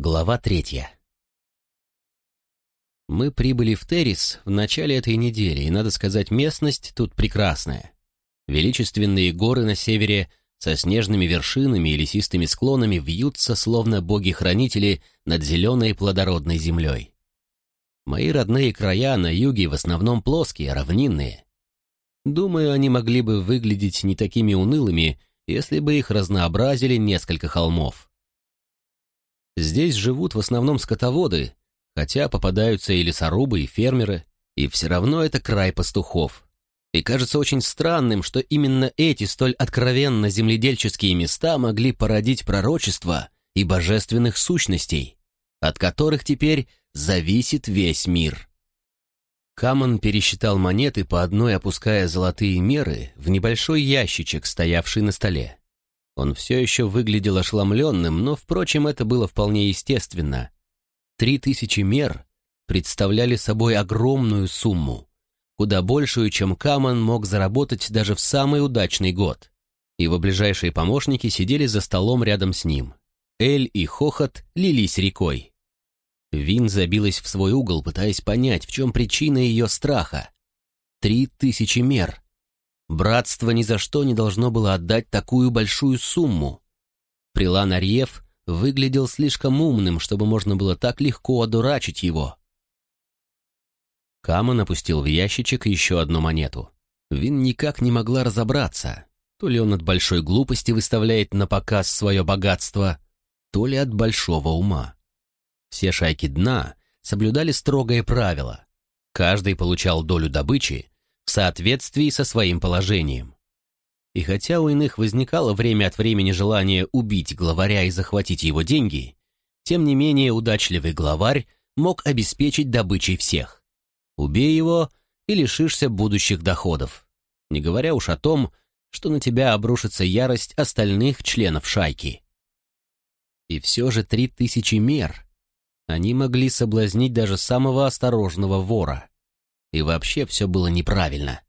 Глава третья. Мы прибыли в Террис в начале этой недели, и, надо сказать, местность тут прекрасная. Величественные горы на севере со снежными вершинами и лесистыми склонами вьются, словно боги-хранители, над зеленой плодородной землей. Мои родные края на юге в основном плоские, равнинные. Думаю, они могли бы выглядеть не такими унылыми, если бы их разнообразили несколько холмов. Здесь живут в основном скотоводы, хотя попадаются и лесорубы, и фермеры, и все равно это край пастухов. И кажется очень странным, что именно эти столь откровенно земледельческие места могли породить пророчества и божественных сущностей, от которых теперь зависит весь мир. Камон пересчитал монеты по одной, опуская золотые меры в небольшой ящичек, стоявший на столе. Он все еще выглядел ошеломленным, но, впрочем, это было вполне естественно. Три тысячи мер представляли собой огромную сумму, куда большую, чем Каман мог заработать даже в самый удачный год. Его ближайшие помощники сидели за столом рядом с ним. Эль и Хохот лились рекой. Вин забилась в свой угол, пытаясь понять, в чем причина ее страха. Три тысячи мер. Братство ни за что не должно было отдать такую большую сумму. Прилан Арьев выглядел слишком умным, чтобы можно было так легко одурачить его. Кама напустил в ящичек еще одну монету. Вин никак не могла разобраться, то ли он от большой глупости выставляет на показ свое богатство, то ли от большого ума. Все шайки дна соблюдали строгое правило. Каждый получал долю добычи, в соответствии со своим положением. И хотя у иных возникало время от времени желание убить главаря и захватить его деньги, тем не менее удачливый главарь мог обеспечить добычей всех. Убей его и лишишься будущих доходов, не говоря уж о том, что на тебя обрушится ярость остальных членов шайки. И все же три тысячи мер. Они могли соблазнить даже самого осторожного вора. И вообще все было неправильно.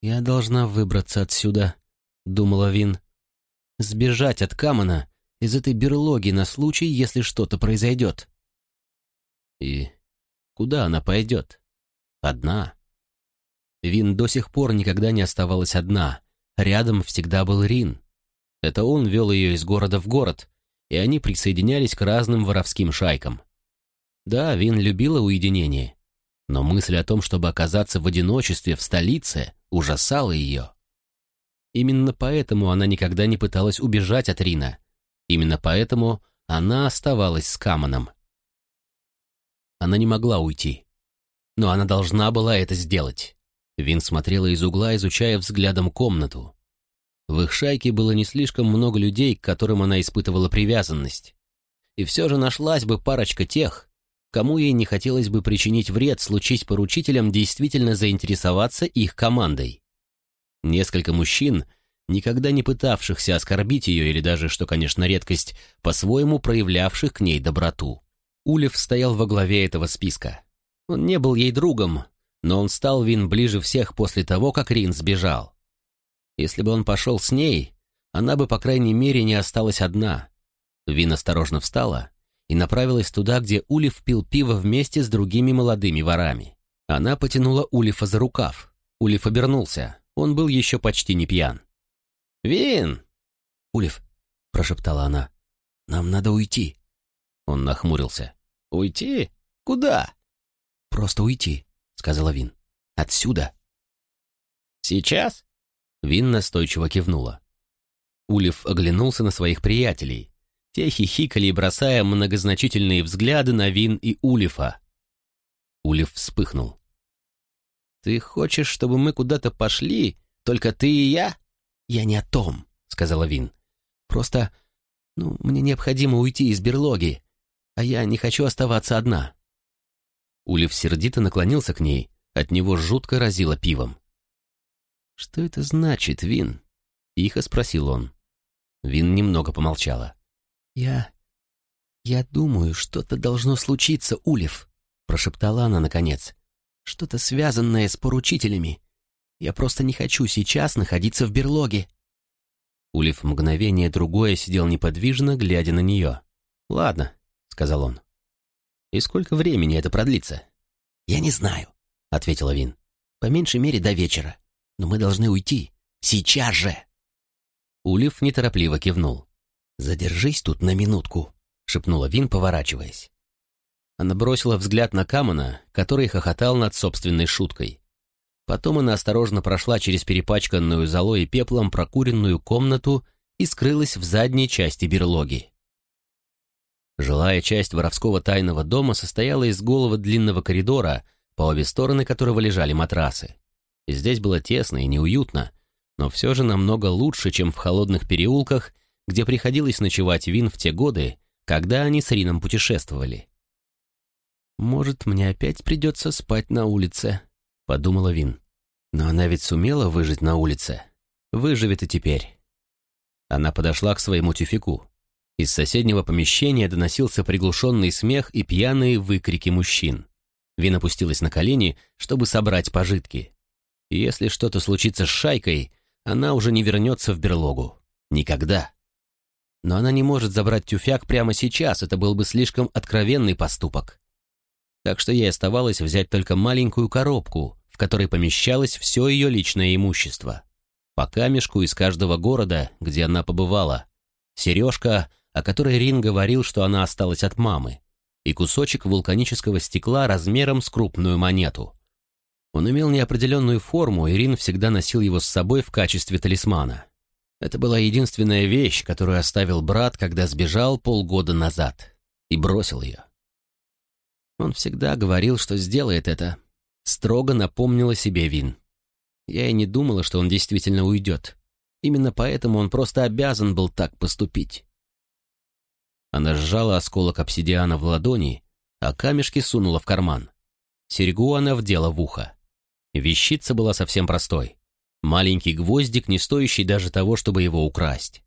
«Я должна выбраться отсюда», — думала Вин. «Сбежать от Камана из этой берлоги на случай, если что-то произойдет». И куда она пойдет? Одна. Вин до сих пор никогда не оставалась одна. Рядом всегда был Рин. Это он вел ее из города в город, и они присоединялись к разным воровским шайкам. Да, Вин любила уединение, но мысль о том, чтобы оказаться в одиночестве в столице, ужасала ее. Именно поэтому она никогда не пыталась убежать от Рина. Именно поэтому она оставалась с Камоном. Она не могла уйти. Но она должна была это сделать. Вин смотрела из угла, изучая взглядом комнату. В их шайке было не слишком много людей, к которым она испытывала привязанность. И все же нашлась бы парочка тех, кому ей не хотелось бы причинить вред, случись поручителям действительно заинтересоваться их командой. Несколько мужчин, никогда не пытавшихся оскорбить ее или даже, что, конечно, редкость, по-своему проявлявших к ней доброту. Улев стоял во главе этого списка. Он не был ей другом, но он стал Вин ближе всех после того, как Рин сбежал. Если бы он пошел с ней, она бы, по крайней мере, не осталась одна. Вин осторожно встала и направилась туда, где Улиф пил пиво вместе с другими молодыми ворами. Она потянула Улифа за рукав. Улиф обернулся. Он был еще почти не пьян. «Вин!» «Улиф!» — прошептала она. «Нам надо уйти!» Он нахмурился. «Уйти? Куда?» «Просто уйти», — сказала Вин. «Отсюда». «Сейчас?» Вин настойчиво кивнула. Улиф оглянулся на своих приятелей. Те хихикали, бросая многозначительные взгляды на Вин и Улифа. Улиф вспыхнул. «Ты хочешь, чтобы мы куда-то пошли, только ты и я?» «Я не о том», — сказала Вин. «Просто, ну, мне необходимо уйти из берлоги, а я не хочу оставаться одна». Улиф сердито наклонился к ней, от него жутко разило пивом. «Что это значит, Вин?» — тихо спросил он. Вин немного помолчала. «Я... я думаю, что-то должно случиться, Улев», — прошептала она наконец. «Что-то связанное с поручителями. Я просто не хочу сейчас находиться в берлоге». Улев мгновение другое сидел неподвижно, глядя на нее. «Ладно», — сказал он. «И сколько времени это продлится?» «Я не знаю», — ответила Вин. «По меньшей мере до вечера. Но мы должны уйти. Сейчас же!» Улиф неторопливо кивнул. «Задержись тут на минутку», — шепнула Вин, поворачиваясь. Она бросила взгляд на Камана, который хохотал над собственной шуткой. Потом она осторожно прошла через перепачканную золой и пеплом прокуренную комнату и скрылась в задней части берлоги. Жилая часть воровского тайного дома состояла из голого длинного коридора, по обе стороны которого лежали матрасы. Здесь было тесно и неуютно, но все же намного лучше, чем в холодных переулках, где приходилось ночевать Вин в те годы, когда они с Рином путешествовали. «Может, мне опять придется спать на улице», — подумала Вин. «Но она ведь сумела выжить на улице. Выживет и теперь». Она подошла к своему тюфику. Из соседнего помещения доносился приглушенный смех и пьяные выкрики мужчин. Вин опустилась на колени, чтобы собрать пожитки. если что-то случится с шайкой, она уже не вернется в берлогу. Никогда. Но она не может забрать тюфяк прямо сейчас, это был бы слишком откровенный поступок. Так что ей оставалось взять только маленькую коробку, в которой помещалось все ее личное имущество. По камешку из каждого города, где она побывала. Сережка, о которой Рин говорил, что она осталась от мамы. И кусочек вулканического стекла размером с крупную монету. Он имел неопределенную форму, и Рин всегда носил его с собой в качестве талисмана. Это была единственная вещь, которую оставил брат, когда сбежал полгода назад. И бросил ее. Он всегда говорил, что сделает это. Строго напомнила себе Вин. Я и не думала, что он действительно уйдет. Именно поэтому он просто обязан был так поступить. Она сжала осколок обсидиана в ладони, а камешки сунула в карман. Серьгу она вдела в ухо. Вещица была совсем простой. Маленький гвоздик, не стоящий даже того, чтобы его украсть.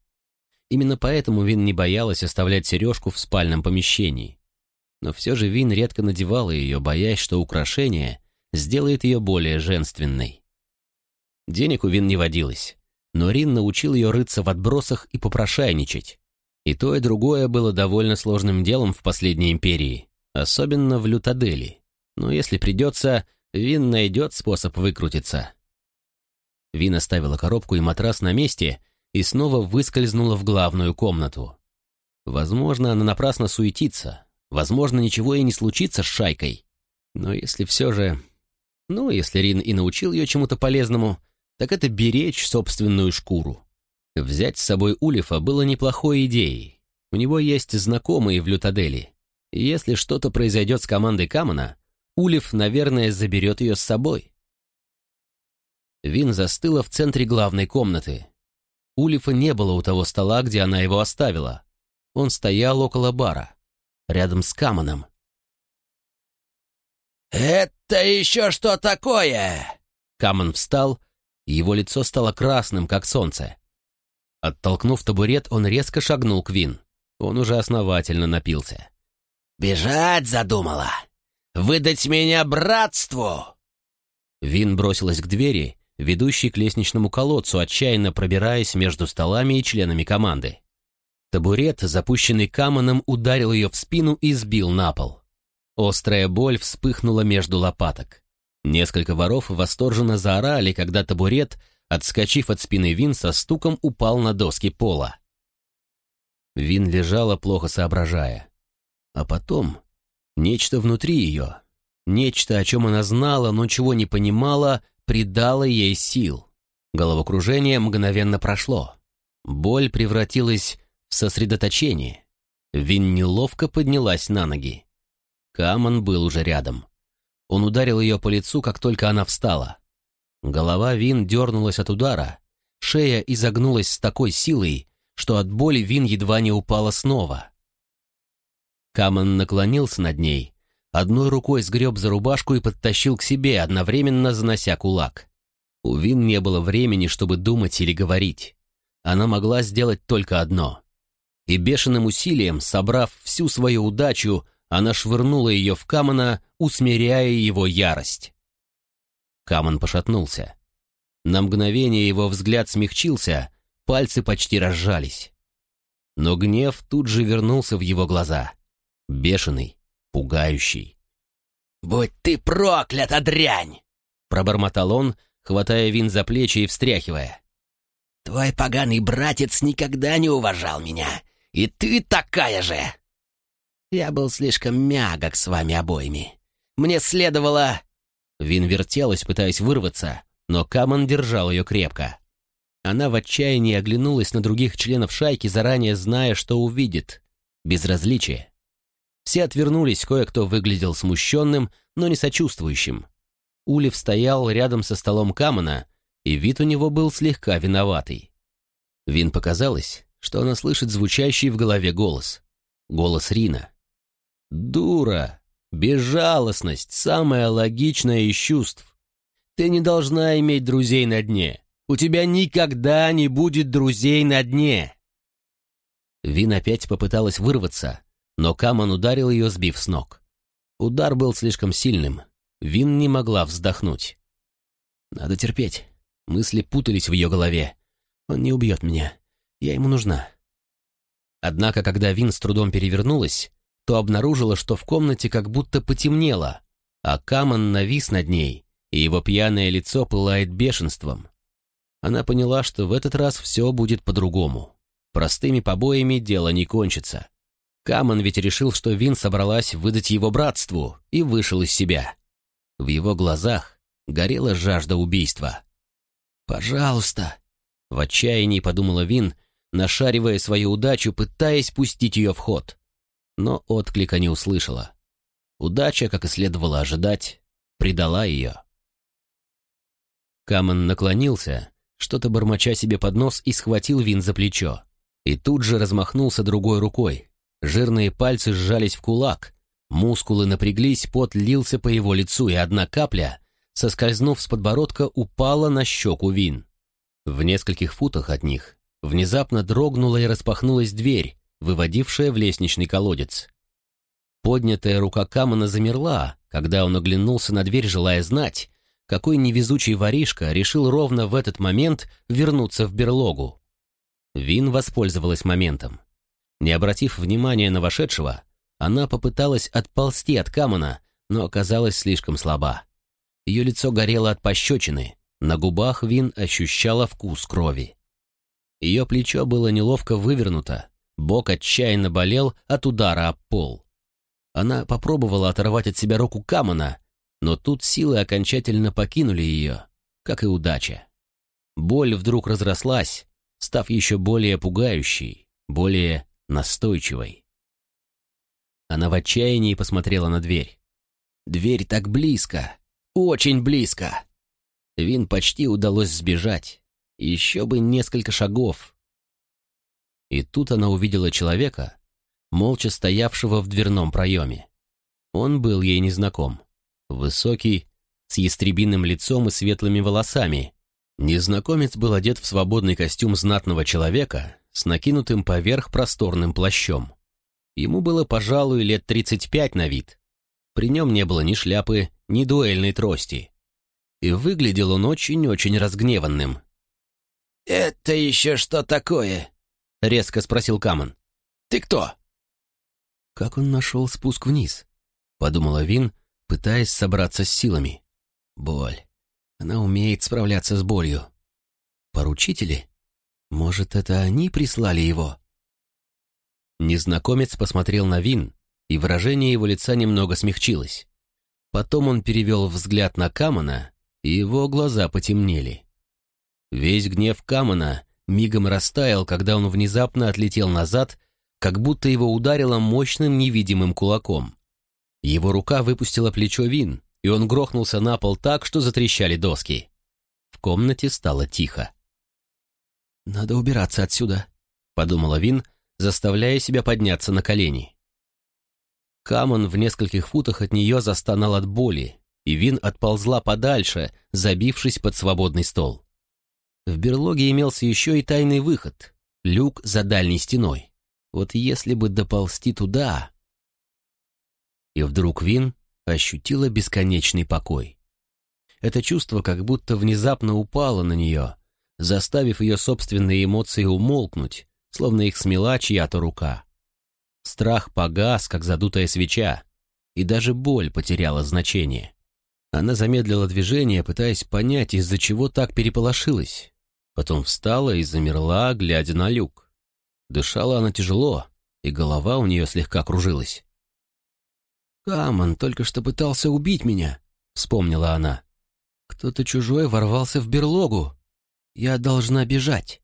Именно поэтому Вин не боялась оставлять сережку в спальном помещении. Но все же Вин редко надевала ее, боясь, что украшение сделает ее более женственной. Денег у Вин не водилось, но Рин научил ее рыться в отбросах и попрошайничать. И то, и другое было довольно сложным делом в последней империи, особенно в Лютадели. Но если придется, Вин найдет способ выкрутиться. Вин оставила коробку и матрас на месте и снова выскользнула в главную комнату. Возможно, она напрасно суетится, возможно, ничего и не случится с шайкой. Но если все же... Ну, если Рин и научил ее чему-то полезному, так это беречь собственную шкуру. Взять с собой Улифа было неплохой идеей. У него есть знакомые в Лютадели. Если что-то произойдет с командой Камана, Улиф, наверное, заберет ее с собой. Вин застыла в центре главной комнаты. Улифа не было у того стола, где она его оставила. Он стоял около бара, рядом с Каманом. «Это еще что такое?» Каман встал его лицо стало красным, как солнце. Оттолкнув табурет, он резко шагнул к Вин. Он уже основательно напился. «Бежать задумала? Выдать меня братству?» Вин бросилась к двери, ведущей к лестничному колодцу, отчаянно пробираясь между столами и членами команды. Табурет, запущенный Камоном, ударил ее в спину и сбил на пол. Острая боль вспыхнула между лопаток. Несколько воров восторженно заорали, когда табурет, отскочив от спины Вин, со стуком упал на доски пола. Вин лежала, плохо соображая. А потом нечто внутри ее, нечто, о чем она знала, но чего не понимала, придало ей сил. Головокружение мгновенно прошло. Боль превратилась в сосредоточение. Вин неловко поднялась на ноги. Камон был уже рядом. Он ударил ее по лицу, как только она встала. Голова Вин дернулась от удара, шея изогнулась с такой силой, что от боли Вин едва не упала снова. Камон наклонился над ней, одной рукой сгреб за рубашку и подтащил к себе, одновременно занося кулак. У Вин не было времени, чтобы думать или говорить. Она могла сделать только одно. И бешеным усилием, собрав всю свою удачу, она швырнула ее в Камона, усмиряя его ярость. Камон пошатнулся. На мгновение его взгляд смягчился, пальцы почти разжались. Но гнев тут же вернулся в его глаза. Бешеный, пугающий. «Будь ты проклята, дрянь!» Пробормотал он, хватая Вин за плечи и встряхивая. «Твой поганый братец никогда не уважал меня, и ты такая же!» «Я был слишком мягок с вами обоими. Мне следовало...» Вин вертелась, пытаясь вырваться, но Камон держал ее крепко. Она в отчаянии оглянулась на других членов шайки, заранее зная, что увидит. Безразличие. Все отвернулись, кое-кто выглядел смущенным, но не сочувствующим. Улеф стоял рядом со столом Камона, и вид у него был слегка виноватый. Вин показалось, что она слышит звучащий в голове голос. Голос Рина. «Дура! Безжалостность — самая логичная из чувств. Ты не должна иметь друзей на дне. У тебя никогда не будет друзей на дне!» Вин опять попыталась вырваться, но Камон ударил ее, сбив с ног. Удар был слишком сильным. Вин не могла вздохнуть. «Надо терпеть». Мысли путались в ее голове. «Он не убьет меня. Я ему нужна». Однако, когда Вин с трудом перевернулась, то обнаружила, что в комнате как будто потемнело, а Камон навис над ней, и его пьяное лицо пылает бешенством. Она поняла, что в этот раз все будет по-другому. Простыми побоями дело не кончится. Камон ведь решил, что Вин собралась выдать его братству, и вышел из себя. В его глазах горела жажда убийства. «Пожалуйста!» — в отчаянии подумала Вин, нашаривая свою удачу, пытаясь пустить ее в ход. Но отклика не услышала. Удача, как и следовало ожидать, предала ее. Камон наклонился что-то бормоча себе под нос и схватил Вин за плечо. И тут же размахнулся другой рукой. Жирные пальцы сжались в кулак, мускулы напряглись, пот лился по его лицу, и одна капля, соскользнув с подбородка, упала на щеку Вин. В нескольких футах от них внезапно дрогнула и распахнулась дверь, выводившая в лестничный колодец. Поднятая рука Камана замерла, когда он оглянулся на дверь, желая знать, какой невезучий воришка решил ровно в этот момент вернуться в берлогу. Вин воспользовалась моментом. Не обратив внимания на вошедшего, она попыталась отползти от Камона, но оказалась слишком слаба. Ее лицо горело от пощечины, на губах Вин ощущала вкус крови. Ее плечо было неловко вывернуто, бок отчаянно болел от удара об пол. Она попробовала оторвать от себя руку Камона, но тут силы окончательно покинули ее, как и удача. Боль вдруг разрослась, став еще более пугающей, более настойчивой. Она в отчаянии посмотрела на дверь. Дверь так близко, очень близко. Вин почти удалось сбежать. Еще бы несколько шагов. И тут она увидела человека, молча стоявшего в дверном проеме. Он был ей незнаком. Высокий, с ястребиным лицом и светлыми волосами. Незнакомец был одет в свободный костюм знатного человека с накинутым поверх просторным плащом. Ему было, пожалуй, лет 35 на вид. При нем не было ни шляпы, ни дуэльной трости. И выглядел он очень-очень разгневанным. «Это еще что такое?» — резко спросил Камон. «Ты кто?» «Как он нашел спуск вниз?» — подумала Вин, пытаясь собраться с силами. Боль. Она умеет справляться с болью. Поручители? Может, это они прислали его? Незнакомец посмотрел на Вин, и выражение его лица немного смягчилось. Потом он перевел взгляд на Камона, и его глаза потемнели. Весь гнев Камона мигом растаял, когда он внезапно отлетел назад, как будто его ударило мощным невидимым кулаком. Его рука выпустила плечо Вин, и он грохнулся на пол так, что затрещали доски. В комнате стало тихо. «Надо убираться отсюда», — подумала Вин, заставляя себя подняться на колени. Камон в нескольких футах от нее застонал от боли, и Вин отползла подальше, забившись под свободный стол. В берлоге имелся еще и тайный выход, люк за дальней стеной. Вот если бы доползти туда... И вдруг Вин ощутила бесконечный покой. Это чувство как будто внезапно упало на нее, заставив ее собственные эмоции умолкнуть, словно их смела чья-то рука. Страх погас, как задутая свеча, и даже боль потеряла значение. Она замедлила движение, пытаясь понять, из-за чего так переполошилась. Потом встала и замерла, глядя на люк. Дышала она тяжело, и голова у нее слегка кружилась. «Камон только что пытался убить меня», — вспомнила она. «Кто-то чужой ворвался в берлогу. Я должна бежать».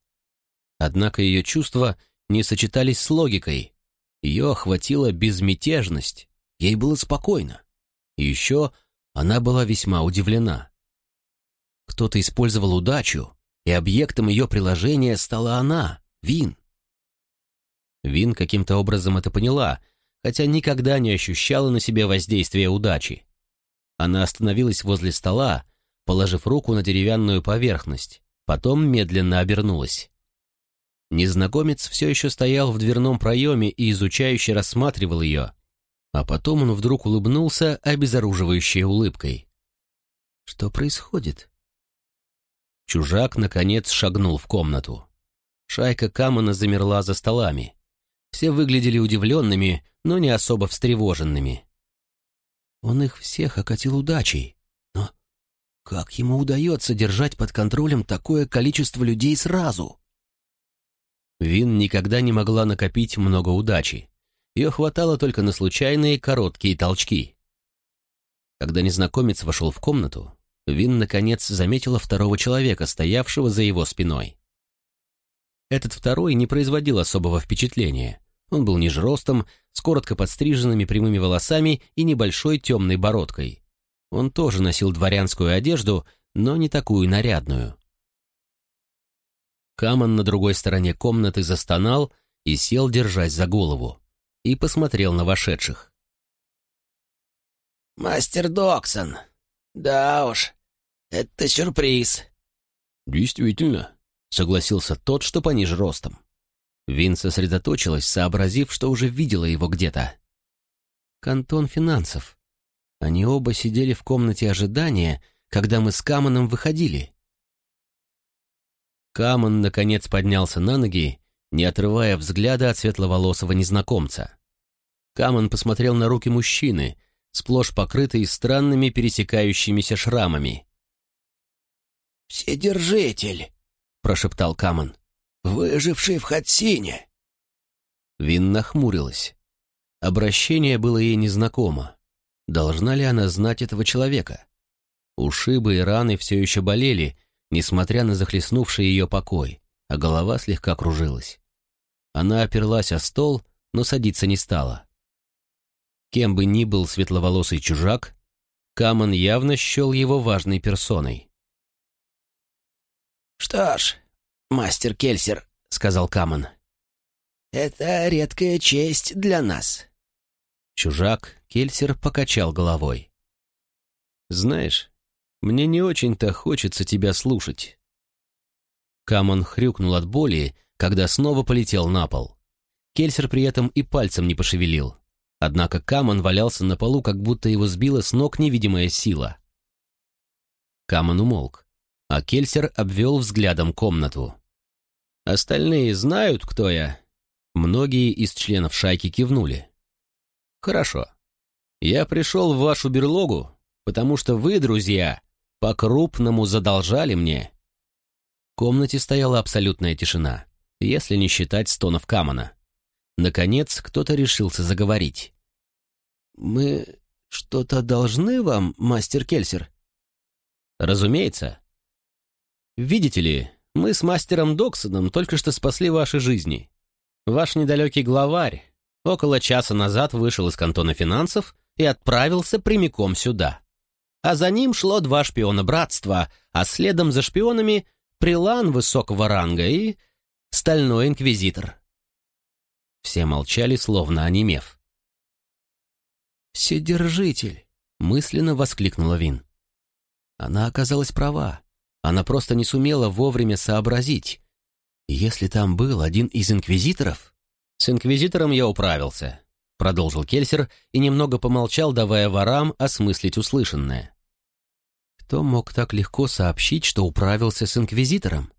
Однако ее чувства не сочетались с логикой. Ее охватила безмятежность, ей было спокойно. И еще она была весьма удивлена. Кто-то использовал удачу, и объектом ее приложения стала она, Вин. Вин каким-то образом это поняла, хотя никогда не ощущала на себе воздействия удачи. Она остановилась возле стола, положив руку на деревянную поверхность, потом медленно обернулась. Незнакомец все еще стоял в дверном проеме и изучающе рассматривал ее, а потом он вдруг улыбнулся обезоруживающей улыбкой. «Что происходит?» Чужак, наконец, шагнул в комнату. Шайка Камана замерла за столами. Все выглядели удивленными, но не особо встревоженными. Он их всех окатил удачей. Как ему удается держать под контролем такое количество людей сразу? Вин никогда не могла накопить много удачи. Ее хватало только на случайные короткие толчки. Когда незнакомец вошел в комнату, Вин, наконец, заметила второго человека, стоявшего за его спиной. Этот второй не производил особого впечатления. Он был ниже ростом, с коротко подстриженными прямыми волосами и небольшой темной бородкой. Он тоже носил дворянскую одежду, но не такую нарядную. Камон на другой стороне комнаты застонал и сел, держась за голову и посмотрел на вошедших. «Мастер Доксон. Да уж, это сюрприз». «Действительно», — согласился тот, что пониже ростом. Вин сосредоточилась, сообразив, что уже видела его где-то. «Кантон финансов. Они оба сидели в комнате ожидания, когда мы с Камоном выходили». Камон, наконец, поднялся на ноги не отрывая взгляда от светловолосого незнакомца. Камон посмотрел на руки мужчины, сплошь покрытые странными пересекающимися шрамами. «Вседержитель», — прошептал Камон, — «выживший в Хатсине». Вин нахмурилась. Обращение было ей незнакомо. Должна ли она знать этого человека? Ушибы и раны все еще болели, несмотря на захлестнувший ее покой, а голова слегка кружилась. Она оперлась о стол, но садиться не стала. Кем бы ни был светловолосый чужак, Камон явно счел его важной персоной. «Что ж, мастер Кельсер», — сказал Камон, — «это редкая честь для нас». Чужак Кельсер покачал головой. «Знаешь, мне не очень-то хочется тебя слушать». Камон хрюкнул от боли когда снова полетел на пол. Кельсер при этом и пальцем не пошевелил. Однако Камон валялся на полу, как будто его сбила с ног невидимая сила. Камон умолк, а Кельсер обвел взглядом комнату. «Остальные знают, кто я?» Многие из членов шайки кивнули. «Хорошо. Я пришел в вашу берлогу, потому что вы, друзья, по-крупному задолжали мне». В комнате стояла абсолютная тишина если не считать стонов Камана. Наконец, кто-то решился заговорить. «Мы что-то должны вам, мастер Кельсер?» «Разумеется. Видите ли, мы с мастером Доксоном только что спасли ваши жизни. Ваш недалекий главарь около часа назад вышел из кантона финансов и отправился прямиком сюда. А за ним шло два шпиона братства, а следом за шпионами прилан высокого ранга и Стальной инквизитор. Все молчали, словно онемев. «Вседержитель!» — мысленно воскликнула Вин. Она оказалась права. Она просто не сумела вовремя сообразить. Если там был один из инквизиторов... «С инквизитором я управился», — продолжил Кельсер и немного помолчал, давая ворам осмыслить услышанное. Кто мог так легко сообщить, что управился с инквизитором?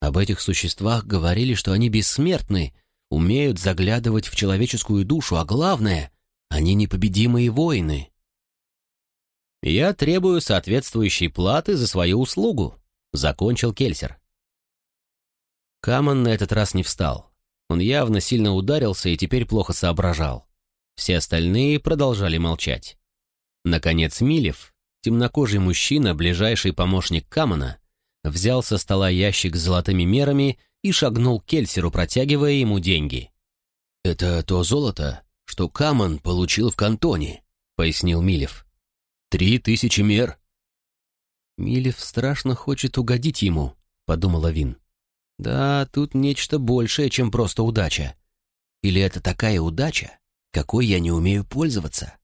Об этих существах говорили, что они бессмертны, умеют заглядывать в человеческую душу, а главное, они непобедимые воины. «Я требую соответствующей платы за свою услугу», — закончил Кельсер. Камон на этот раз не встал. Он явно сильно ударился и теперь плохо соображал. Все остальные продолжали молчать. Наконец Милев, темнокожий мужчина, ближайший помощник Камона, взял со стола ящик с золотыми мерами и шагнул к Кельсеру, протягивая ему деньги. «Это то золото, что Камон получил в кантоне», — пояснил Милев. «Три тысячи мер». «Милев страшно хочет угодить ему», — подумала Вин. «Да, тут нечто большее, чем просто удача. Или это такая удача, какой я не умею пользоваться?»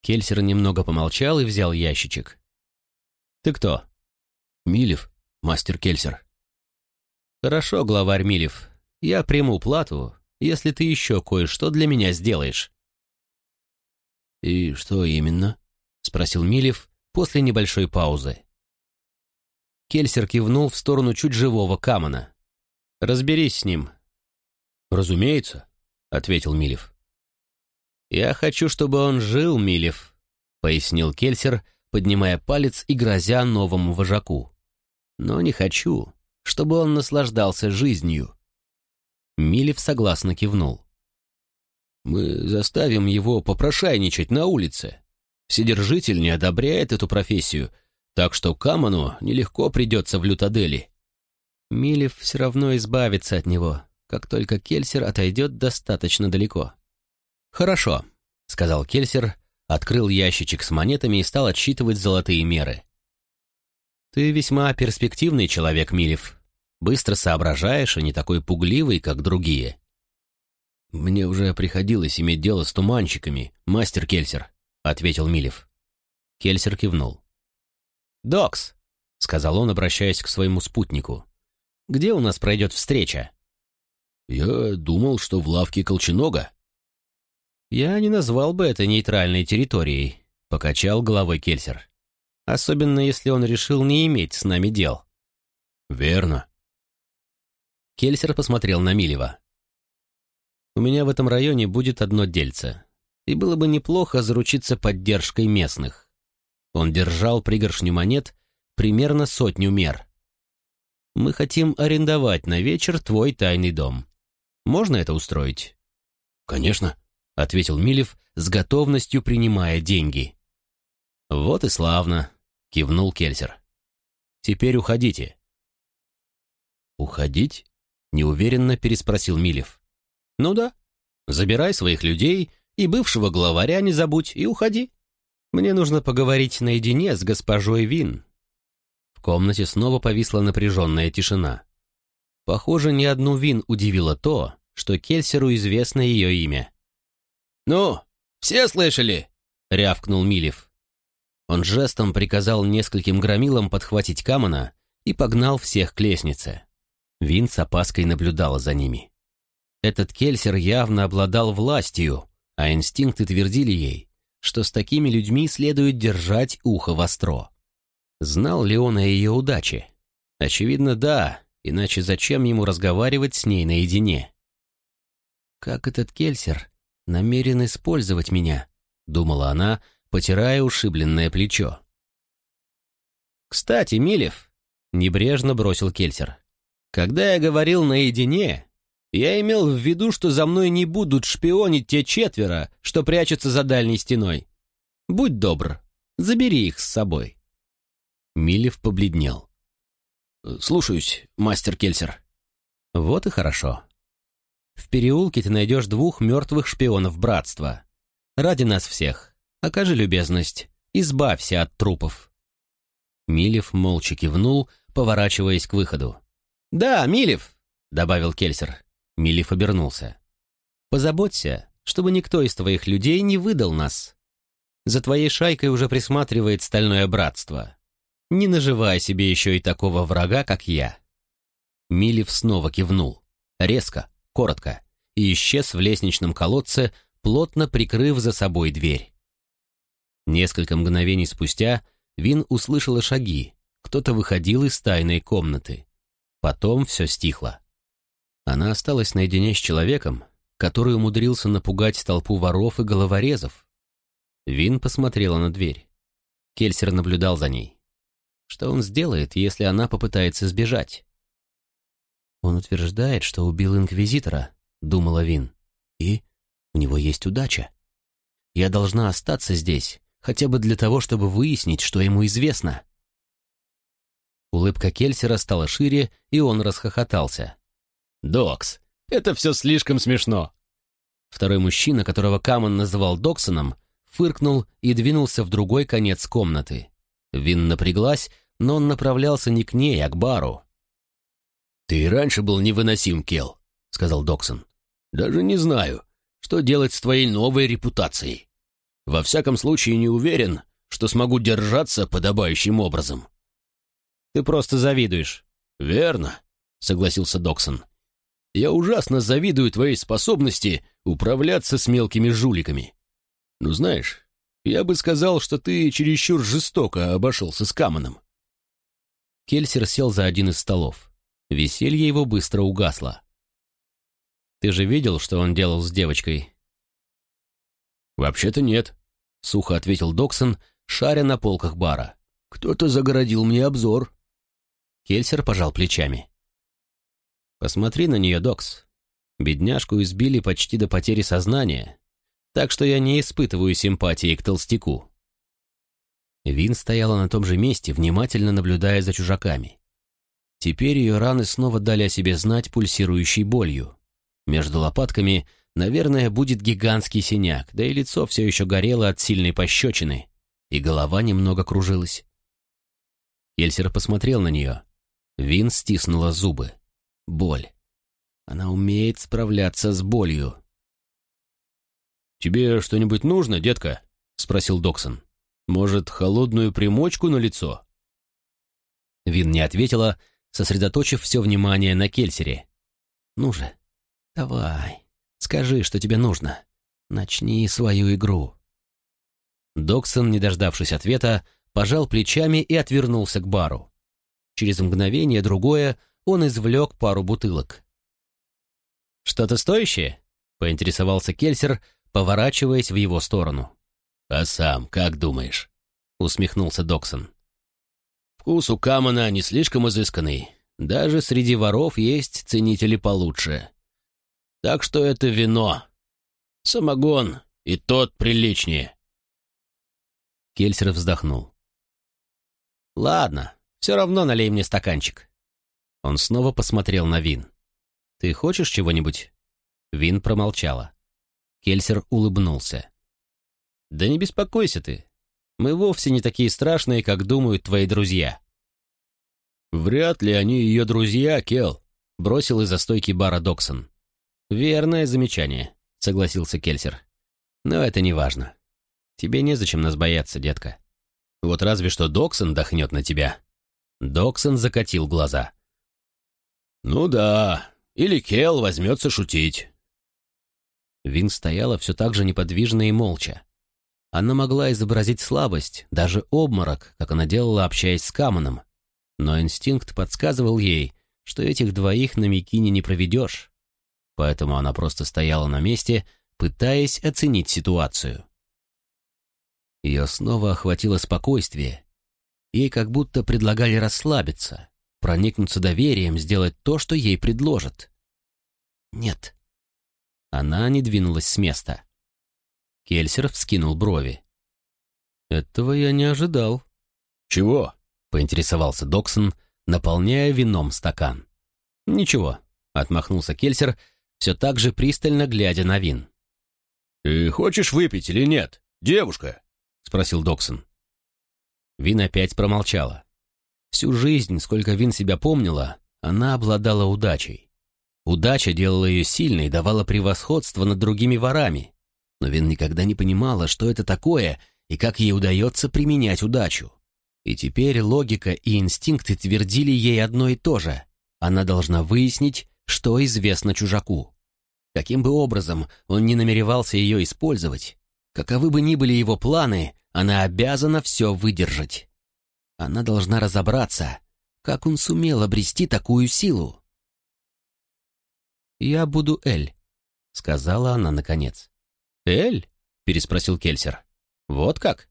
Кельсер немного помолчал и взял ящичек. «Ты кто?» «Милев, мастер Кельсер». «Хорошо, главарь Милев. Я приму плату, если ты еще кое-что для меня сделаешь». «И что именно?» — спросил Милев после небольшой паузы. Кельсер кивнул в сторону чуть живого Камона. «Разберись с ним». «Разумеется», — ответил Милев. «Я хочу, чтобы он жил, Милев», — пояснил Кельсер, поднимая палец и грозя новому вожаку но не хочу, чтобы он наслаждался жизнью». Милев согласно кивнул. «Мы заставим его попрошайничать на улице. Вседержитель не одобряет эту профессию, так что Каману нелегко придется в Лютадели». Милев все равно избавится от него, как только Кельсер отойдет достаточно далеко. «Хорошо», — сказал Кельсер, открыл ящичек с монетами и стал отсчитывать золотые меры. «Ты весьма перспективный человек, Милев. Быстро соображаешь и не такой пугливый, как другие». «Мне уже приходилось иметь дело с туманщиками, мастер Кельсер», — ответил Милев. Кельсер кивнул. «Докс», — сказал он, обращаясь к своему спутнику, — «где у нас пройдет встреча?» «Я думал, что в лавке Колченога». «Я не назвал бы это нейтральной территорией», — покачал головой Кельсер особенно если он решил не иметь с нами дел». «Верно». Кельсер посмотрел на Милева. «У меня в этом районе будет одно дельце, и было бы неплохо заручиться поддержкой местных». Он держал пригоршню монет примерно сотню мер. «Мы хотим арендовать на вечер твой тайный дом. Можно это устроить?» «Конечно», — ответил Милев, с готовностью принимая деньги. «Вот и славно кивнул Кельсер. «Теперь уходите». «Уходить?» — неуверенно переспросил Милев. «Ну да. Забирай своих людей и бывшего главаря не забудь и уходи. Мне нужно поговорить наедине с госпожой Вин». В комнате снова повисла напряженная тишина. Похоже, ни одну Вин удивило то, что Кельсеру известно ее имя. «Ну, все слышали?» — рявкнул Милев. Он жестом приказал нескольким громилам подхватить Камона и погнал всех к лестнице. Вин с опаской наблюдала за ними. Этот кельсер явно обладал властью, а инстинкты твердили ей, что с такими людьми следует держать ухо востро. Знал ли он о ее удаче? Очевидно, да, иначе зачем ему разговаривать с ней наедине? «Как этот кельсер намерен использовать меня?» — думала она, потирая ушибленное плечо. «Кстати, Милев», — небрежно бросил Кельсер, — «когда я говорил наедине, я имел в виду, что за мной не будут шпионить те четверо, что прячутся за дальней стеной. Будь добр, забери их с собой». Милев побледнел. «Слушаюсь, мастер Кельсер». «Вот и хорошо. В переулке ты найдешь двух мертвых шпионов братства. Ради нас всех. Окажи любезность, избавься от трупов». Милев молча кивнул, поворачиваясь к выходу. «Да, Милев!» — добавил Кельсер. Милев обернулся. «Позаботься, чтобы никто из твоих людей не выдал нас. За твоей шайкой уже присматривает стальное братство. Не наживай себе еще и такого врага, как я». Милев снова кивнул. Резко, коротко. И исчез в лестничном колодце, плотно прикрыв за собой дверь. Несколько мгновений спустя Вин услышала шаги. Кто-то выходил из тайной комнаты. Потом все стихло. Она осталась наедине с человеком, который умудрился напугать толпу воров и головорезов. Вин посмотрела на дверь. Кельсер наблюдал за ней. Что он сделает, если она попытается сбежать? «Он утверждает, что убил Инквизитора», — думала Вин. «И у него есть удача. Я должна остаться здесь, хотя бы для того, чтобы выяснить, что ему известно». Улыбка Кельсера стала шире, и он расхохотался. «Докс, это все слишком смешно!» Второй мужчина, которого Камон называл Доксоном, фыркнул и двинулся в другой конец комнаты. Вин напряглась, но он направлялся не к ней, а к бару. «Ты и раньше был невыносим, Кел», — сказал Доксон. «Даже не знаю, что делать с твоей новой репутацией. Во всяком случае, не уверен, что смогу держаться подобающим образом. Ты просто завидуешь». «Верно», — согласился Доксон. «Я ужасно завидую твоей способности управляться с мелкими жуликами. Ну, знаешь, я бы сказал, что ты чересчур жестоко обошелся с Камоном». Кельсер сел за один из столов. Веселье его быстро угасло. «Ты же видел, что он делал с девочкой?» «Вообще-то нет», — сухо ответил Доксон, шаря на полках бара. «Кто-то загородил мне обзор». Кельсер пожал плечами. «Посмотри на нее, Докс. Бедняжку избили почти до потери сознания, так что я не испытываю симпатии к толстяку». Вин стояла на том же месте, внимательно наблюдая за чужаками. Теперь ее раны снова дали о себе знать пульсирующей болью. Между лопатками, наверное, будет гигантский синяк, да и лицо все еще горело от сильной пощечины, и голова немного кружилась. Кельсер посмотрел на нее. Вин стиснула зубы. Боль. Она умеет справляться с болью. «Тебе что-нибудь нужно, детка?» — спросил Доксон. «Может, холодную примочку на лицо?» Вин не ответила, сосредоточив все внимание на Кельсере. «Ну же, давай, скажи, что тебе нужно. Начни свою игру». Доксон, не дождавшись ответа, пожал плечами и отвернулся к бару. Через мгновение другое он извлек пару бутылок. «Что-то стоящее?» — поинтересовался Кельсер, поворачиваясь в его сторону. «А сам как думаешь?» — усмехнулся Доксон. «Вкус у Камана не слишком изысканный. Даже среди воров есть ценители получше. Так что это вино. Самогон, и тот приличнее». Кельсер вздохнул. «Ладно, все равно налей мне стаканчик». Он снова посмотрел на Вин. «Ты хочешь чего-нибудь?» Вин промолчала. Кельсер улыбнулся. «Да не беспокойся ты. Мы вовсе не такие страшные, как думают твои друзья». «Вряд ли они ее друзья, Кел», — бросил из-за стойки бара Доксон. «Верное замечание», — согласился Кельсер. «Но это не важно. Тебе незачем нас бояться, детка. Вот разве что Доксон дохнет на тебя». Доксон закатил глаза. «Ну да, или Кел возьмется шутить». Вин стояла все так же неподвижно и молча. Она могла изобразить слабость, даже обморок, как она делала, общаясь с Камоном. Но инстинкт подсказывал ей, что этих двоих на Микине не проведешь. Поэтому она просто стояла на месте, пытаясь оценить ситуацию. Ее снова охватило спокойствие. Ей как будто предлагали расслабиться, проникнуться доверием, сделать то, что ей предложат. «Нет». Она не двинулась с места. Кельсер вскинул брови. «Этого я не ожидал». «Чего?» — поинтересовался Доксон, наполняя вином стакан. «Ничего», — отмахнулся Кельсер, все так же пристально глядя на вин. «Ты хочешь выпить или нет, девушка?» — спросил Доксон. Вин опять промолчала. Всю жизнь, сколько Вин себя помнила, она обладала удачей. Удача делала ее сильной и давала превосходство над другими ворами. Но Вин никогда не понимала, что это такое и как ей удается применять удачу. И теперь логика и инстинкты твердили ей одно и то же. Она должна выяснить, что известно чужаку. Каким бы образом он не намеревался ее использовать, Каковы бы ни были его планы, она обязана все выдержать. Она должна разобраться, Как он сумел обрести такую силу? «Я буду Эль», — сказала она наконец. «Эль?» — переспросил Кельсер. «Вот как?»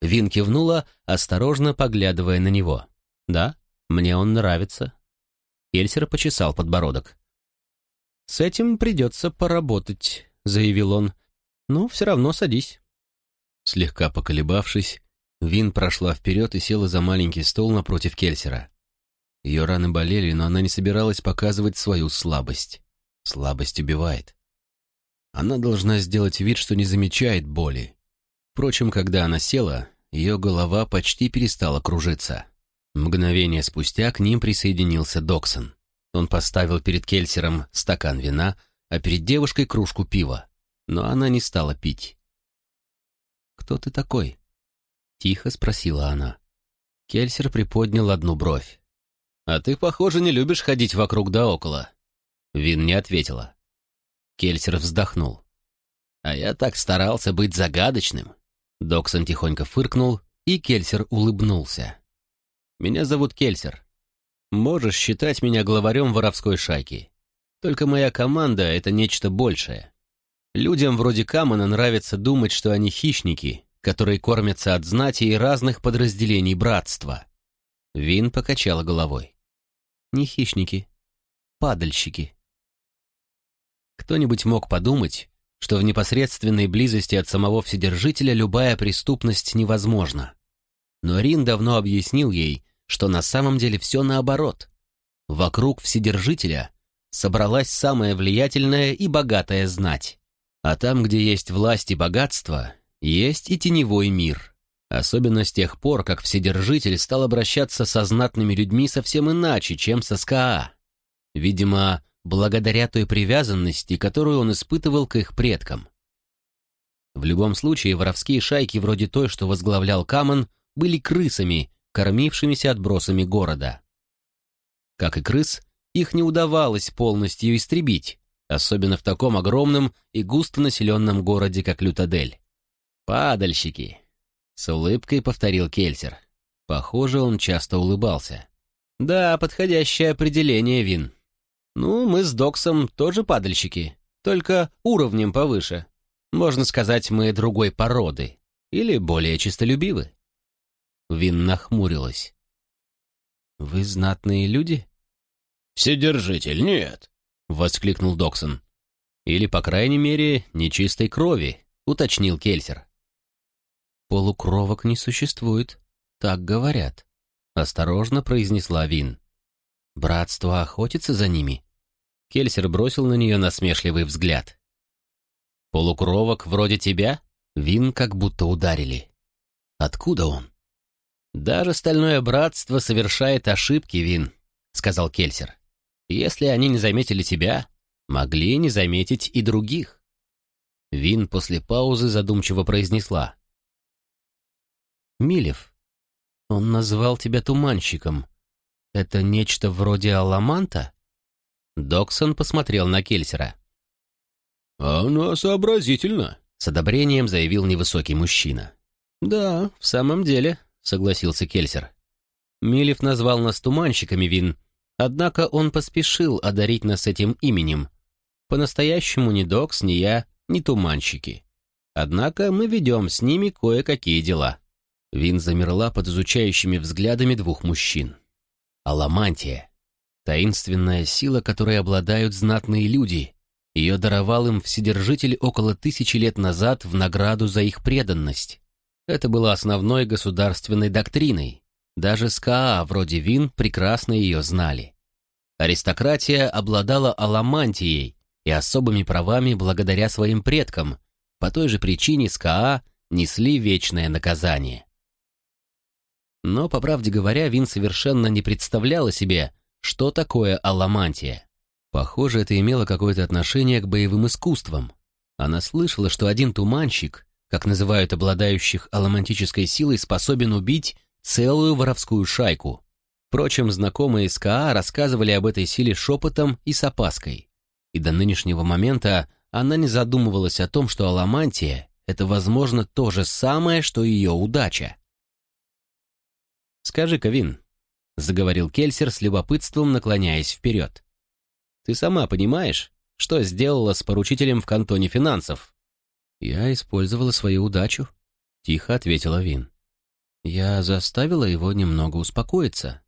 Вин кивнула, осторожно поглядывая на него. «Да, мне он нравится». Кельсер почесал подбородок. «С этим придется поработать», — заявил он. «Ну, все равно садись». Слегка поколебавшись, Вин прошла вперед и села за маленький стол напротив Кельсера. Ее раны болели, но она не собиралась показывать свою слабость. Слабость убивает. Она должна сделать вид, что не замечает боли. Впрочем, когда она села, ее голова почти перестала кружиться. Мгновение спустя к ним присоединился Доксон. Он поставил перед Кельсером стакан вина, а перед девушкой кружку пива. Но она не стала пить. «Кто ты такой?» — тихо спросила она. Кельсер приподнял одну бровь. «А ты, похоже, не любишь ходить вокруг да около». Вин не ответила. Кельсер вздохнул. «А я так старался быть загадочным». Доксон тихонько фыркнул, и Кельсер улыбнулся. «Меня зовут Кельсер. Можешь считать меня главарем воровской шайки. Только моя команда — это нечто большее. Людям вроде Камана нравится думать, что они хищники, которые кормятся от знати и разных подразделений братства». Вин покачала головой. «Не хищники, падальщики». Кто-нибудь мог подумать, что в непосредственной близости от самого Вседержителя любая преступность невозможна. Но Рин давно объяснил ей, что на самом деле все наоборот. Вокруг Вседержителя собралась самая влиятельная и богатая знать. А там, где есть власть и богатство, есть и теневой мир. Особенно с тех пор, как Вседержитель стал обращаться со знатными людьми совсем иначе, чем со скаа. Видимо, благодаря той привязанности, которую он испытывал к их предкам. В любом случае, воровские шайки вроде той, что возглавлял Камон, были крысами, кормившимися отбросами города. Как и крыс, их не удавалось полностью истребить, особенно в таком огромном и густонаселенном городе, как Лютадель. «Падальщики!» — с улыбкой повторил Кельсер. Похоже, он часто улыбался. «Да, подходящее определение, Вин. Ну, мы с Доксом тоже падальщики, только уровнем повыше. Можно сказать, мы другой породы. Или более чистолюбивы. Вин нахмурилась. «Вы знатные люди?» «Вседержитель, нет!» — воскликнул Доксон. «Или, по крайней мере, нечистой крови», — уточнил Кельсер. «Полукровок не существует, так говорят», — осторожно произнесла Вин. Братство охотится за ними?» Кельсер бросил на нее насмешливый взгляд. «Полукровок вроде тебя?» Вин как будто ударили. «Откуда он?» «Даже стальное братство совершает ошибки, Вин», — сказал Кельсер. «Если они не заметили тебя, могли не заметить и других». Вин после паузы задумчиво произнесла. «Милев, он назвал тебя туманщиком. Это нечто вроде аламанта? Доксон посмотрел на Кельсера. «Она сообразительна», — с одобрением заявил невысокий мужчина. «Да, в самом деле», — согласился Кельсер. Милев назвал нас туманщиками вин, однако он поспешил одарить нас этим именем. По-настоящему ни Докс, ни я, ни туманщики. Однако мы ведем с ними кое-какие дела». Вин замерла под изучающими взглядами двух мужчин. Аламантия. Таинственная сила, которой обладают знатные люди. Ее даровал им Вседержитель около тысячи лет назад в награду за их преданность. Это было основной государственной доктриной. Даже СКА, вроде Вин, прекрасно ее знали. Аристократия обладала аламантией и особыми правами благодаря своим предкам. По той же причине СКА несли вечное наказание. Но, по правде говоря, Вин совершенно не представляла себе, что такое аламантия. Похоже, это имело какое-то отношение к боевым искусствам. Она слышала, что один туманщик, как называют обладающих аламантической силой, способен убить целую воровскую шайку. Впрочем, знакомые из КА рассказывали об этой силе шепотом и с опаской. И до нынешнего момента она не задумывалась о том, что аламантия — это, возможно, то же самое, что ее удача. «Скажи-ка, Вин, заговорил Кельсер с любопытством, наклоняясь вперед. «Ты сама понимаешь, что сделала с поручителем в кантоне финансов?» «Я использовала свою удачу», — тихо ответила Вин. «Я заставила его немного успокоиться».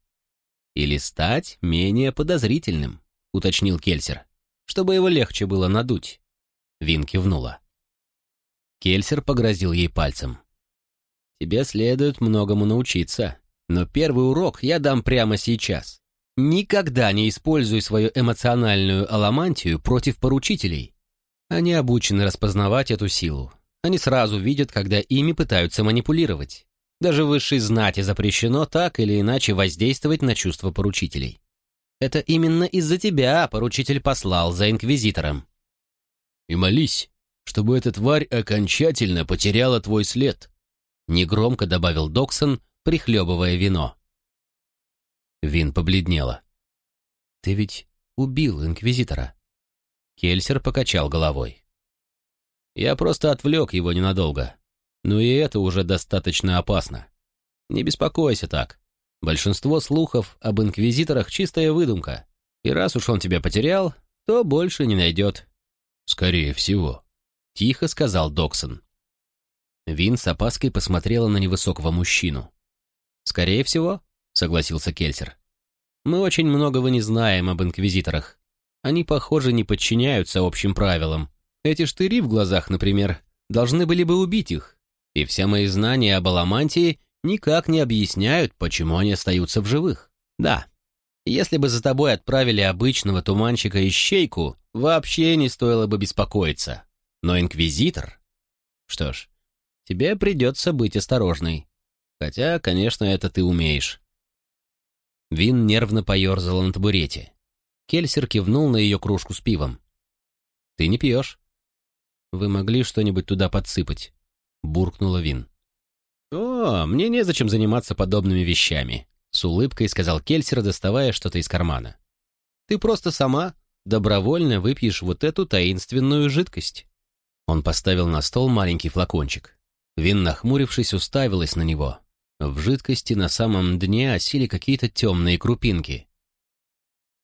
«Или стать менее подозрительным», — уточнил Кельсер, «чтобы его легче было надуть». Вин кивнула. Кельсер погрозил ей пальцем. «Тебе следует многому научиться, но первый урок я дам прямо сейчас. Никогда не используй свою эмоциональную аламантию против поручителей. Они обучены распознавать эту силу. Они сразу видят, когда ими пытаются манипулировать. Даже высшей знати запрещено так или иначе воздействовать на чувства поручителей. Это именно из-за тебя поручитель послал за инквизитором. И молись, чтобы эта тварь окончательно потеряла твой след», — негромко добавил Доксон, прихлебывая вино. Вин побледнела. «Ты ведь убил инквизитора?» Кельсер покачал головой. «Я просто отвлек его ненадолго. Но и это уже достаточно опасно. Не беспокойся так. Большинство слухов об инквизиторах — чистая выдумка. И раз уж он тебя потерял, то больше не найдет». «Скорее всего», — тихо сказал Доксон. Вин с опаской посмотрела на невысокого мужчину. «Скорее всего», — согласился Кельсер. «Мы очень многого не знаем об инквизиторах. Они, похоже, не подчиняются общим правилам. Эти штыри в глазах, например, должны были бы убить их. И все мои знания об Аламантии никак не объясняют, почему они остаются в живых. Да, если бы за тобой отправили обычного туманщика-ищейку, вообще не стоило бы беспокоиться. Но инквизитор... Что ж, тебе придется быть осторожной. Хотя, конечно, это ты умеешь. Вин нервно поерзала на табурете. Кельсер кивнул на ее кружку с пивом. «Ты не пьешь?» «Вы могли что-нибудь туда подсыпать?» — буркнула Вин. «О, мне незачем заниматься подобными вещами», — с улыбкой сказал Кельсер, доставая что-то из кармана. «Ты просто сама добровольно выпьешь вот эту таинственную жидкость». Он поставил на стол маленький флакончик. Вин, нахмурившись, уставилась на него. В жидкости на самом дне осели какие-то темные крупинки.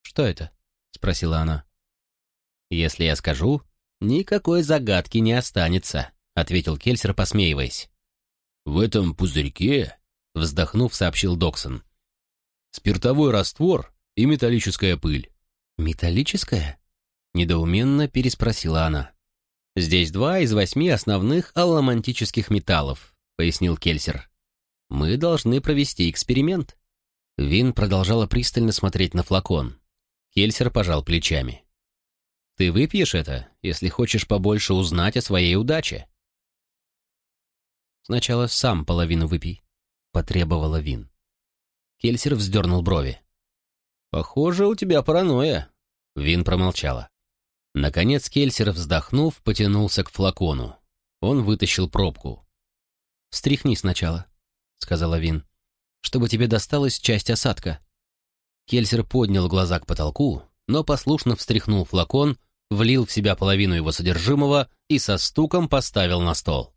«Что это?» — спросила она. «Если я скажу, никакой загадки не останется», — ответил Кельсер, посмеиваясь. «В этом пузырьке», — вздохнув, сообщил Доксон, «спиртовой раствор и металлическая пыль». «Металлическая?» — недоуменно переспросила она. «Здесь два из восьми основных алламантических металлов», — пояснил Кельсер. «Мы должны провести эксперимент». Вин продолжала пристально смотреть на флакон. Кельсер пожал плечами. «Ты выпьешь это, если хочешь побольше узнать о своей удаче?» «Сначала сам половину выпей», — потребовала Вин. Кельсер вздернул брови. «Похоже, у тебя паранойя», — Вин промолчала. Наконец Кельсер, вздохнув, потянулся к флакону. Он вытащил пробку. «Стряхни сначала», — сказала Вин, — «чтобы тебе досталась часть осадка». Кельсер поднял глаза к потолку, но послушно встряхнул флакон, влил в себя половину его содержимого и со стуком поставил на стол.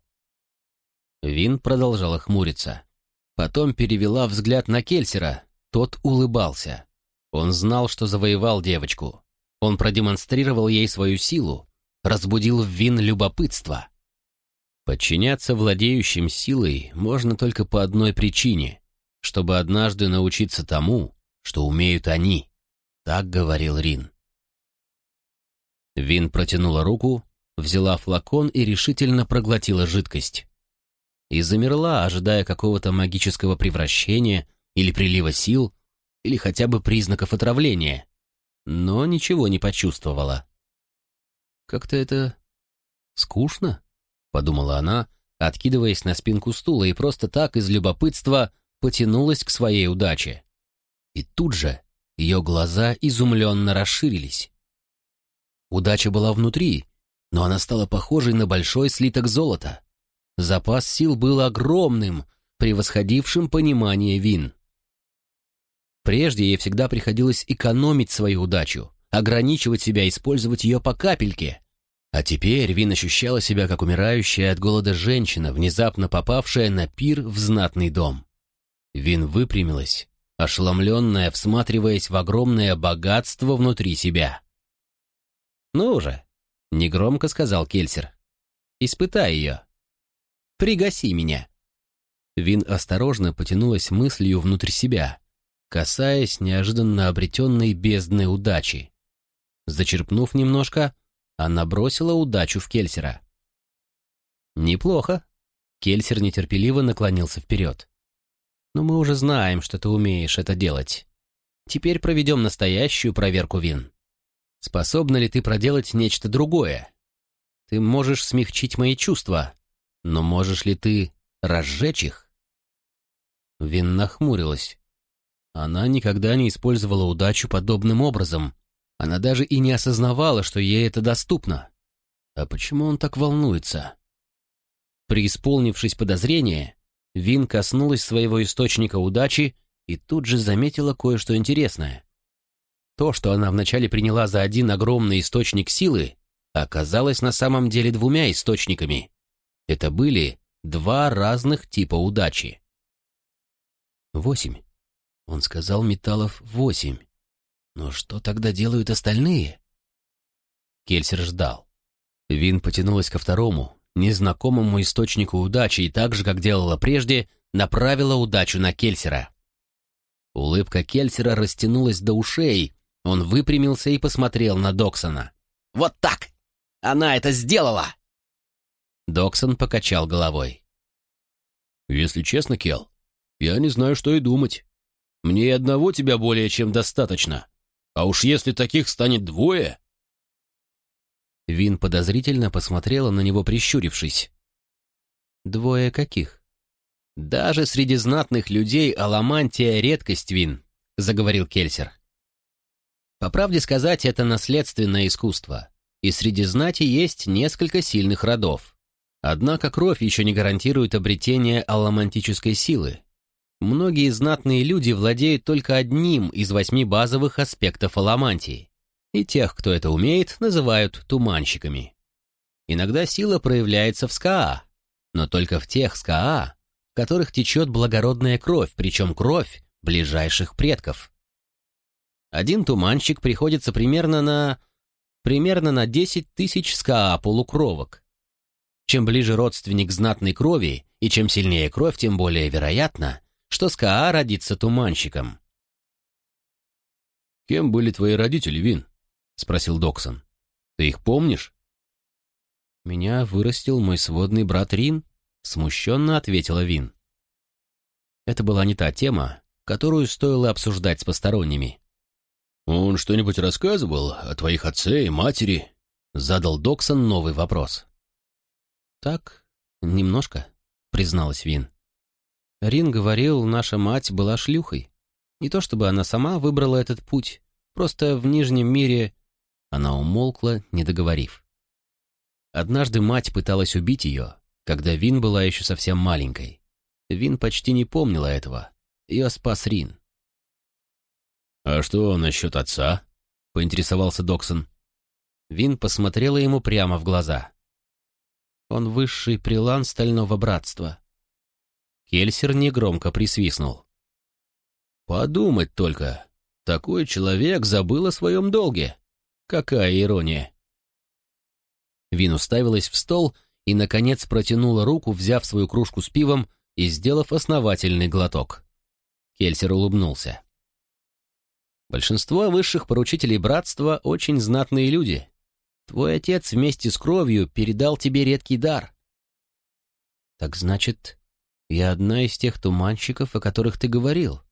Вин продолжала хмуриться. Потом перевела взгляд на Кельсера. Тот улыбался. Он знал, что завоевал девочку. Он продемонстрировал ей свою силу, разбудил в Вин любопытство. Подчиняться владеющим силой можно только по одной причине, чтобы однажды научиться тому, что умеют они. Так говорил Рин. Вин протянула руку, взяла флакон и решительно проглотила жидкость. И замерла, ожидая какого-то магического превращения или прилива сил, или хотя бы признаков отравления но ничего не почувствовала. «Как-то это... скучно», — подумала она, откидываясь на спинку стула и просто так из любопытства потянулась к своей удаче. И тут же ее глаза изумленно расширились. Удача была внутри, но она стала похожей на большой слиток золота. Запас сил был огромным, превосходившим понимание вин. Прежде ей всегда приходилось экономить свою удачу, ограничивать себя, использовать ее по капельке. А теперь Вин ощущала себя как умирающая от голода женщина, внезапно попавшая на пир в знатный дом. Вин выпрямилась, ошеломленная, всматриваясь в огромное богатство внутри себя. «Ну уже», — негромко сказал Кельсер, — «испытай ее. Пригаси меня». Вин осторожно потянулась мыслью внутрь себя, касаясь неожиданно обретенной бездны удачи. Зачерпнув немножко, она бросила удачу в Кельсера. «Неплохо». Кельсер нетерпеливо наклонился вперед. «Но мы уже знаем, что ты умеешь это делать. Теперь проведем настоящую проверку вин. Способна ли ты проделать нечто другое? Ты можешь смягчить мои чувства, но можешь ли ты разжечь их?» Вин нахмурилась. Она никогда не использовала удачу подобным образом. Она даже и не осознавала, что ей это доступно. А почему он так волнуется? Преисполнившись подозрения, Вин коснулась своего источника удачи и тут же заметила кое-что интересное. То, что она вначале приняла за один огромный источник силы, оказалось на самом деле двумя источниками. Это были два разных типа удачи. Восемь. Он сказал металлов восемь. Но что тогда делают остальные? Кельсер ждал. Вин потянулась ко второму, незнакомому источнику удачи и так же, как делала прежде, направила удачу на Кельсера. Улыбка Кельсера растянулась до ушей, он выпрямился и посмотрел на Доксона. «Вот так! Она это сделала!» Доксон покачал головой. «Если честно, Кел, я не знаю, что и думать. Мне и одного тебя более чем достаточно. А уж если таких станет двое...» Вин подозрительно посмотрела на него, прищурившись. «Двое каких?» «Даже среди знатных людей аламантия — редкость, Вин», — заговорил Кельсер. «По правде сказать, это наследственное искусство, и среди знати есть несколько сильных родов. Однако кровь еще не гарантирует обретение аламантической силы. Многие знатные люди владеют только одним из восьми базовых аспектов алломантии, и тех, кто это умеет, называют туманщиками. Иногда сила проявляется в скаа, но только в тех скаа, в которых течет благородная кровь, причем кровь ближайших предков. Один туманщик приходится примерно на... примерно на 10 тысяч скаа полукровок. Чем ближе родственник знатной крови, и чем сильнее кровь, тем более вероятно, что Скаа родится туманщиком. «Кем были твои родители, Вин?» — спросил Доксон. «Ты их помнишь?» «Меня вырастил мой сводный брат Рин», — смущенно ответила Вин. Это была не та тема, которую стоило обсуждать с посторонними. «Он что-нибудь рассказывал о твоих отце и матери?» — задал Доксон новый вопрос. «Так, немножко», — призналась Вин. Рин говорил, наша мать была шлюхой. Не то чтобы она сама выбрала этот путь, просто в Нижнем мире... Она умолкла, не договорив. Однажды мать пыталась убить ее, когда Вин была еще совсем маленькой. Вин почти не помнила этого. Ее спас Рин. «А что насчет отца?» — поинтересовался Доксон. Вин посмотрела ему прямо в глаза. «Он высший прилан Стального Братства. Кельсер негромко присвистнул. «Подумать только, такой человек забыл о своем долге. Какая ирония!» Вин уставилась в стол и, наконец, протянула руку, взяв свою кружку с пивом и сделав основательный глоток. Кельсер улыбнулся. «Большинство высших поручителей братства — очень знатные люди. Твой отец вместе с кровью передал тебе редкий дар». «Так значит, я одна из тех туманщиков, о которых ты говорил.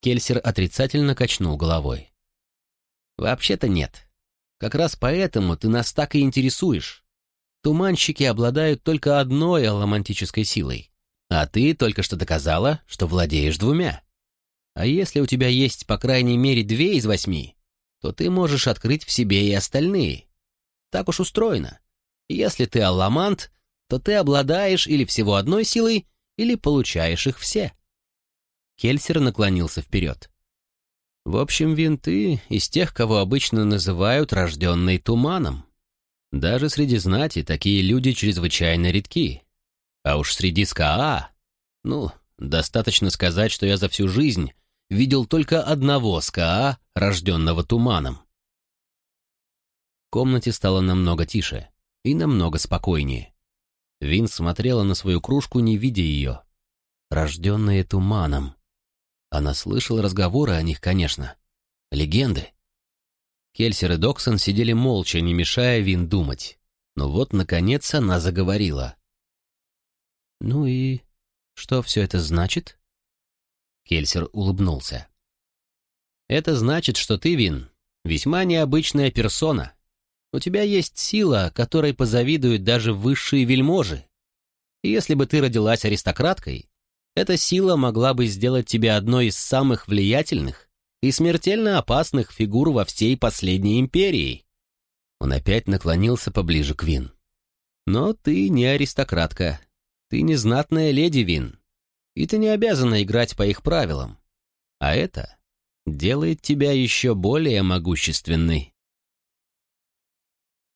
Кельсер отрицательно качнул головой. Вообще-то нет. Как раз поэтому ты нас так и интересуешь. Туманщики обладают только одной аломантической силой, а ты только что доказала, что владеешь двумя. А если у тебя есть по крайней мере две из восьми, то ты можешь открыть в себе и остальные. Так уж устроено. Если ты алламант, то ты обладаешь или всего одной силой, или получаешь их все. Кельсер наклонился вперед. В общем, винты из тех, кого обычно называют рожденный туманом. Даже среди знати такие люди чрезвычайно редки. А уж среди СКА... Ну, достаточно сказать, что я за всю жизнь видел только одного СКА, рожденного туманом. В комнате стало намного тише и намного спокойнее. Вин смотрела на свою кружку, не видя ее. Рожденные туманом. Она слышала разговоры о них, конечно. Легенды. Кельсер и Доксон сидели молча, не мешая Вин думать. Но вот, наконец, она заговорила. «Ну и что все это значит?» Кельсер улыбнулся. «Это значит, что ты, Вин, весьма необычная персона. У тебя есть сила, которой позавидуют даже высшие вельможи. Если бы ты родилась аристократкой, эта сила могла бы сделать тебя одной из самых влиятельных и смертельно опасных фигур во всей последней империи. Он опять наклонился поближе к Вин. Но ты не аристократка. Ты не знатная леди Вин. И ты не обязана играть по их правилам. А это делает тебя еще более могущественной.